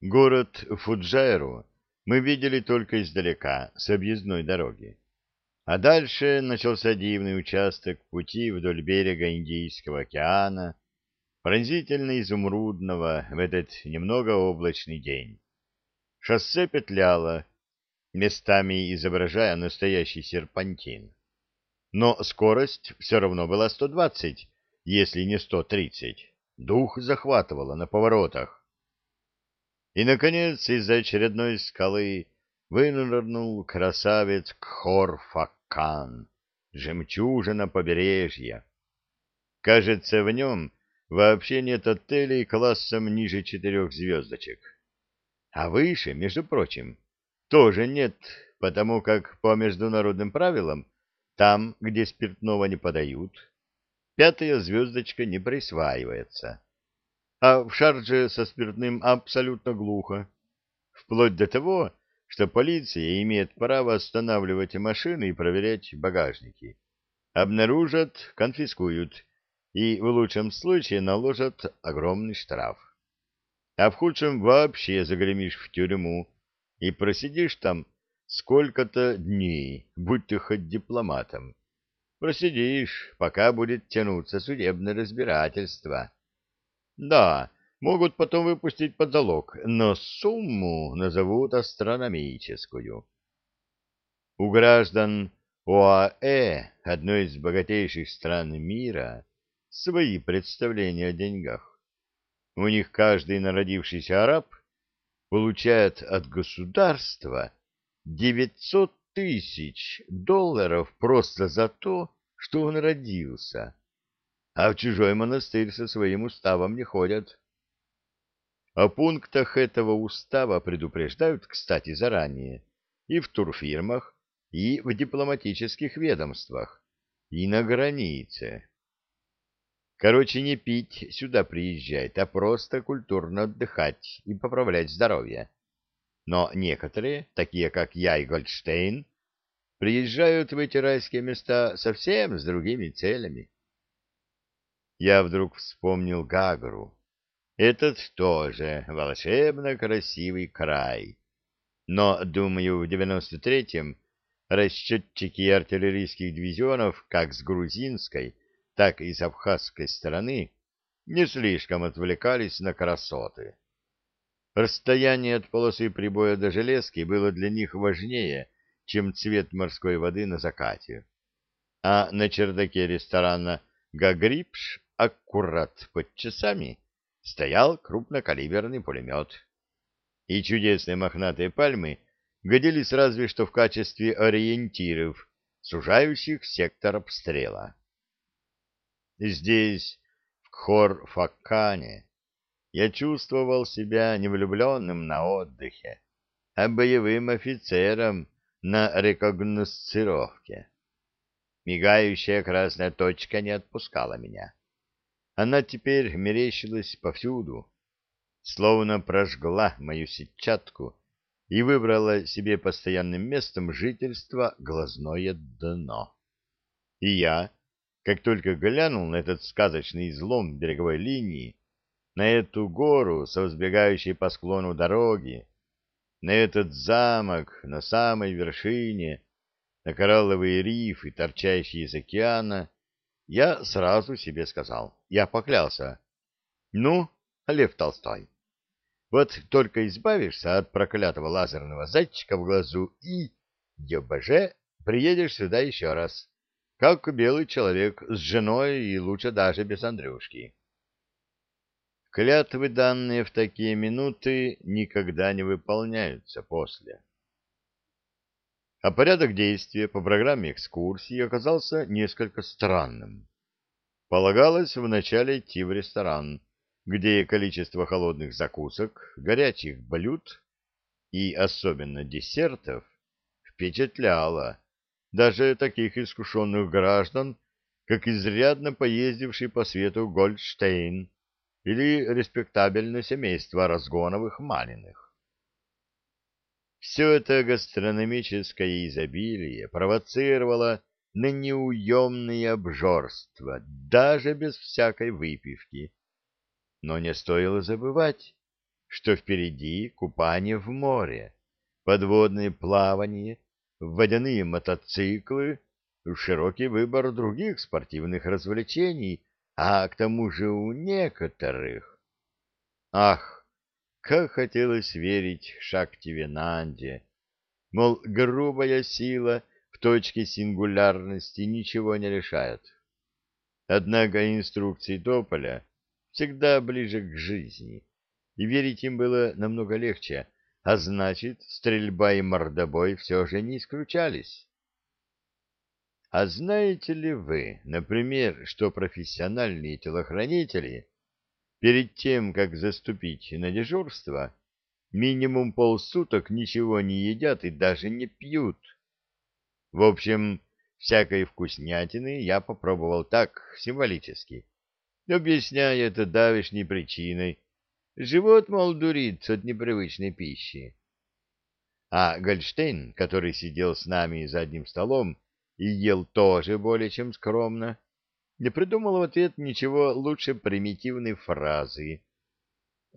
Город Фуджайру мы видели только издалека, с объездной дороги. А дальше начался дивный участок пути вдоль берега Индийского океана, пронзительно изумрудного в этот немного облачный день. Шоссе петляло, местами изображая настоящий серпантин. Но скорость все равно была 120, если не 130. Дух захватывало на поворотах. И, наконец, из-за очередной скалы вынырнул красавец Кхор-Факкан, жемчужина побережья. Кажется, в нем вообще нет отелей классом ниже четырех звездочек. А выше, между прочим, тоже нет, потому как по международным правилам там, где спиртного не подают, пятая звездочка не присваивается. А в Шардже со спиртным абсолютно глухо. Вплоть до того, что полиция имеет право останавливать машины и проверять багажники. Обнаружат, конфискуют и в лучшем случае наложат огромный штраф. А в худшем вообще загремишь в тюрьму и просидишь там сколько-то дней, будь ты хоть дипломатом. Просидишь, пока будет тянуться судебное разбирательство. Да, могут потом выпустить под залог, но сумму назовут астрономическую. У граждан ОАЭ, одной из богатейших стран мира, свои представления о деньгах. У них каждый народившийся араб получает от государства 900 тысяч долларов просто за то, что он родился, а в чужой монастырь со своим уставом не ходят. О пунктах этого устава предупреждают, кстати, заранее, и в турфирмах, и в дипломатических ведомствах, и на границе. Короче, не пить сюда приезжает, а просто культурно отдыхать и поправлять здоровье. Но некоторые, такие как я и Гольдштейн, приезжают в эти райские места совсем с другими целями. Я вдруг вспомнил Гагру. Этот тоже волшебно красивый край. Но, думаю, в девяносто третьем расчетчики артиллерийских дивизионов как с грузинской, так и с абхазской стороны не слишком отвлекались на красоты. Расстояние от полосы прибоя до железки было для них важнее, чем цвет морской воды на закате. А на чердаке ресторана «Гагрипш» аккурат под часами стоял крупнокалиберный пулемет. И чудесные мохнатые пальмы годились разве что в качестве ориентиров, сужающих сектор обстрела. Здесь, в Кхор-Факкане, я чувствовал себя не влюбленным на отдыхе, а боевым офицером на рекогносцировке. Мигающая красная точка не отпускала меня. Она теперь мерещилась повсюду, словно прожгла мою сетчатку и выбрала себе постоянным местом жительства глазное дно. И я, как только глянул на этот сказочный излом береговой линии, на эту гору со взбегающей по склону дороги, на этот замок на самой вершине, на коралловые рифы, торчащие из океана, я сразу себе сказал, я поклялся. Ну, Лев Толстой, вот только избавишься от проклятого лазерного зайчика в глазу и, ебоже, приедешь сюда еще раз как белый человек с женой и лучше даже без Андрюшки. Клятвы, данные в такие минуты, никогда не выполняются после. А порядок действия по программе экскурсии оказался несколько странным. Полагалось вначале идти в ресторан, где количество холодных закусок, горячих блюд и особенно десертов впечатляло даже таких искушенных граждан, как изрядно поездивший по свету Гольдштейн или респектабельное семейство Разгоновых Малиных. Все это гастрономическое изобилие провоцировало на неуемное обжорство, даже без всякой выпивки. Но не стоило забывать, что впереди купание в море, подводное плавание, водяные мотоциклы, широкий выбор других спортивных развлечений, а к тому же у некоторых... Ах, как хотелось верить Шактивенанде, мол, грубая сила в точке сингулярности ничего не решает. Однако инструкции Тополя всегда ближе к жизни, и верить им было намного легче, а значит, стрельба и мордобой все же не исключались. А знаете ли вы, например, что профессиональные телохранители перед тем, как заступить на дежурство, минимум полсуток ничего не едят и даже не пьют? В общем, всякой вкуснятины я попробовал так, символически, объясняя это давешней причиной. Живот, мол, дурит от непривычной пищи. А Гольштейн, который сидел с нами за одним столом и ел тоже более чем скромно, не придумал в ответ ничего лучше примитивной фразы.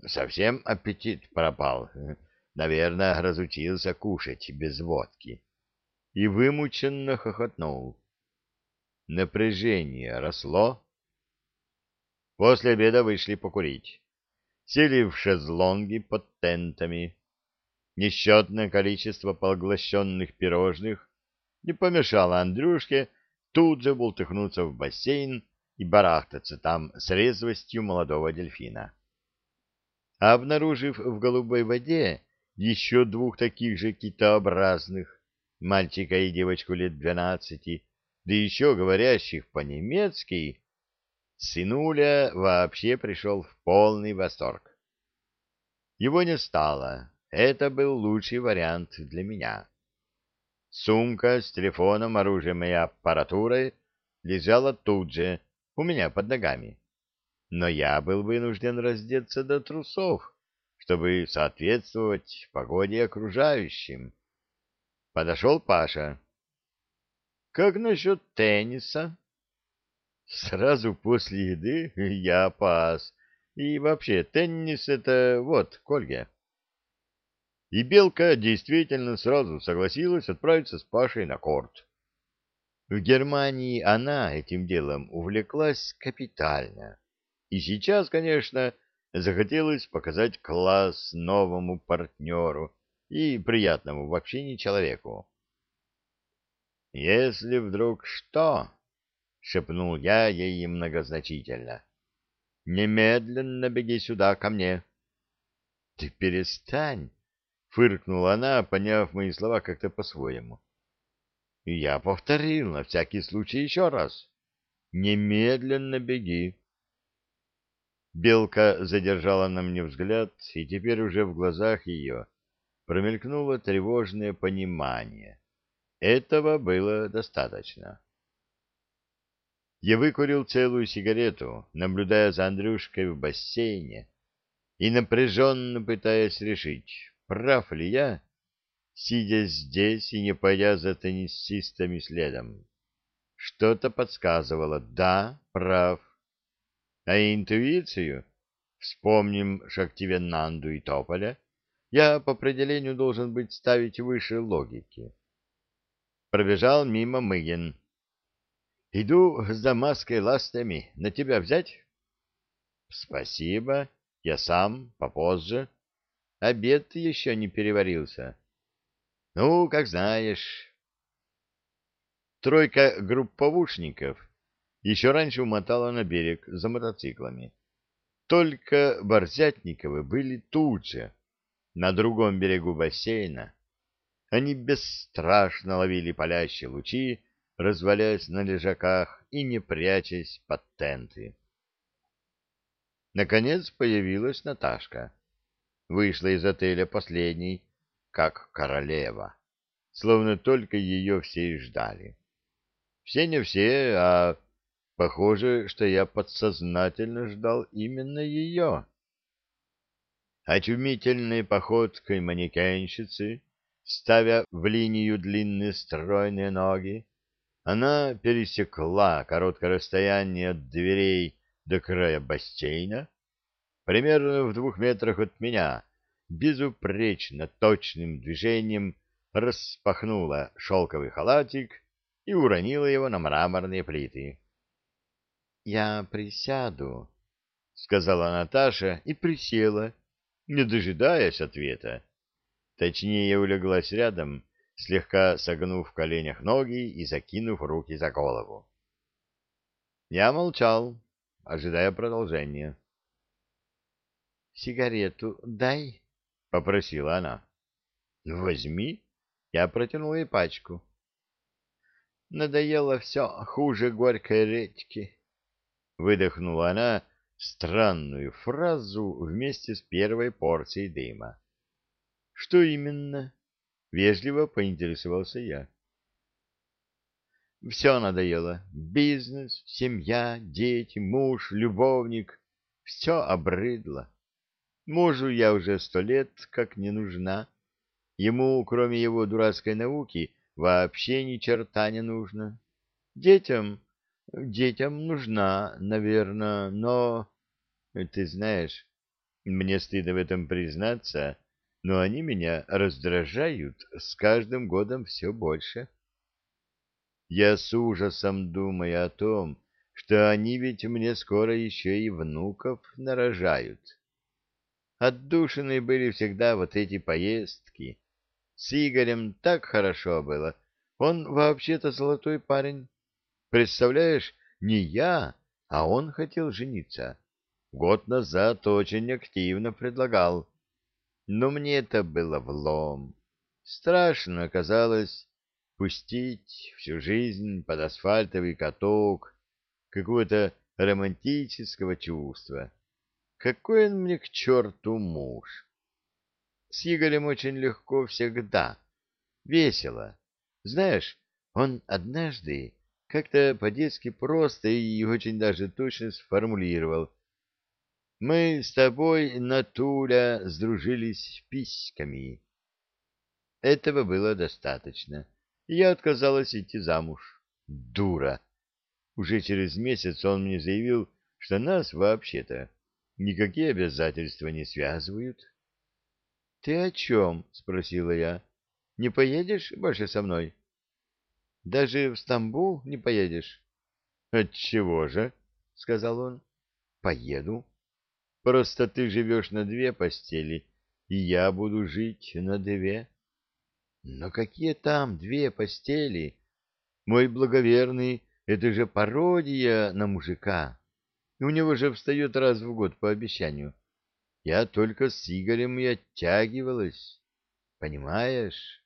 Совсем аппетит пропал. Наверное, разучился кушать без водки и вымученно хохотнул. Напряжение росло. После обеда вышли покурить. Сели в шезлонги под тентами. Несчетное количество поглощенных пирожных не помешало Андрюшке тут же бултыхнуться в бассейн и барахтаться там с резвостью молодого дельфина. А обнаружив в голубой воде еще двух таких же китообразных, мальчика и девочку лет двенадцати, да еще говорящих по-немецки, сынуля вообще пришел в полный восторг. Его не стало, это был лучший вариант для меня. Сумка с телефоном, оружием и аппаратурой лежала тут же, у меня под ногами. Но я был вынужден раздеться до трусов, чтобы соответствовать погоде окружающим. Подошел Паша. — Как насчет тенниса? Сразу после еды я пас. И вообще, теннис — это вот, к Ольге. И Белка действительно сразу согласилась отправиться с Пашей на корт. В Германии она этим делом увлеклась капитально. И сейчас, конечно, захотелось показать класс новому партнеру, и приятному в общении человеку. «Если вдруг что...» — шепнул я ей многозначительно. «Немедленно беги сюда, ко мне». «Ты перестань!» — фыркнула она, поняв мои слова как-то по-своему. Я повторил на всякий случай еще раз. «Немедленно беги». Белка задержала на мне взгляд, и теперь уже в глазах ее промелькнуло тревожное понимание. Этого было достаточно. Я выкурил целую сигарету, наблюдая за Андрюшкой в бассейне и напряженно пытаясь решить, прав ли я, сидя здесь и не пойдя за теннисистами следом. Что-то подсказывало, да, прав. А интуицию, вспомним Шактивенанду и Тополя, я по определению должен быть ставить выше логики. Пробежал мимо Мыгин. Иду с дамасской ластами. На тебя взять? Спасибо. Я сам, попозже. Обед еще не переварился. Ну, как знаешь. Тройка групповушников еще раньше умотала на берег за мотоциклами. Только Борзятниковы были тут же на другом берегу бассейна. Они бесстрашно ловили палящие лучи, развалясь на лежаках и не прячась под тенты. Наконец появилась Наташка. Вышла из отеля последней, как королева, словно только ее все и ждали. Все не все, а похоже, что я подсознательно ждал именно ее очумительной походкой манекенщицы, ставя в линию длинные стройные ноги, она пересекла короткое расстояние от дверей до края бассейна, примерно в двух метрах от меня, безупречно точным движением распахнула шелковый халатик и уронила его на мраморные плиты. — Я присяду, — сказала Наташа и присела, не дожидаясь ответа. Точнее, улеглась рядом, слегка согнув в коленях ноги и закинув руки за голову. Я молчал, ожидая продолжения. «Сигарету дай», — попросила она. «Возьми». Я протянул ей пачку. «Надоело все хуже горькой редьки», — выдохнула она странную фразу вместе с первой порцией дыма. «Что именно?» — вежливо поинтересовался я. «Все надоело. Бизнес, семья, дети, муж, любовник. Все обрыдло. Мужу я уже сто лет как не нужна. Ему, кроме его дурацкой науки, вообще ни черта не нужно. Детям... Детям нужна, наверное, но... Ты знаешь, мне стыдно в этом признаться, — но они меня раздражают с каждым годом все больше. Я с ужасом думаю о том, что они ведь мне скоро еще и внуков нарожают. Отдушины были всегда вот эти поездки. С Игорем так хорошо было. Он вообще-то золотой парень. Представляешь, не я, а он хотел жениться. Год назад очень активно предлагал. Но мне это было влом. Страшно оказалось пустить всю жизнь под асфальтовый каток какого-то романтического чувства. Какой он мне к черту муж! С Игорем очень легко всегда. Весело. Знаешь, он однажды как-то по-детски просто и очень даже точно сформулировал — мы с тобой, Натуля, сдружились письками. Этого было достаточно. Я отказалась идти замуж. Дура! Уже через месяц он мне заявил, что нас вообще-то никакие обязательства не связывают. — Ты о чем? — спросила я. — Не поедешь больше со мной? — Даже в Стамбул не поедешь? — Отчего же? — сказал он. — Поеду. Просто ты живешь на две постели, и я буду жить на две. Но какие там две постели? Мой благоверный — это же пародия на мужика. У него же встает раз в год по обещанию. Я только с Игорем и оттягивалась. Понимаешь?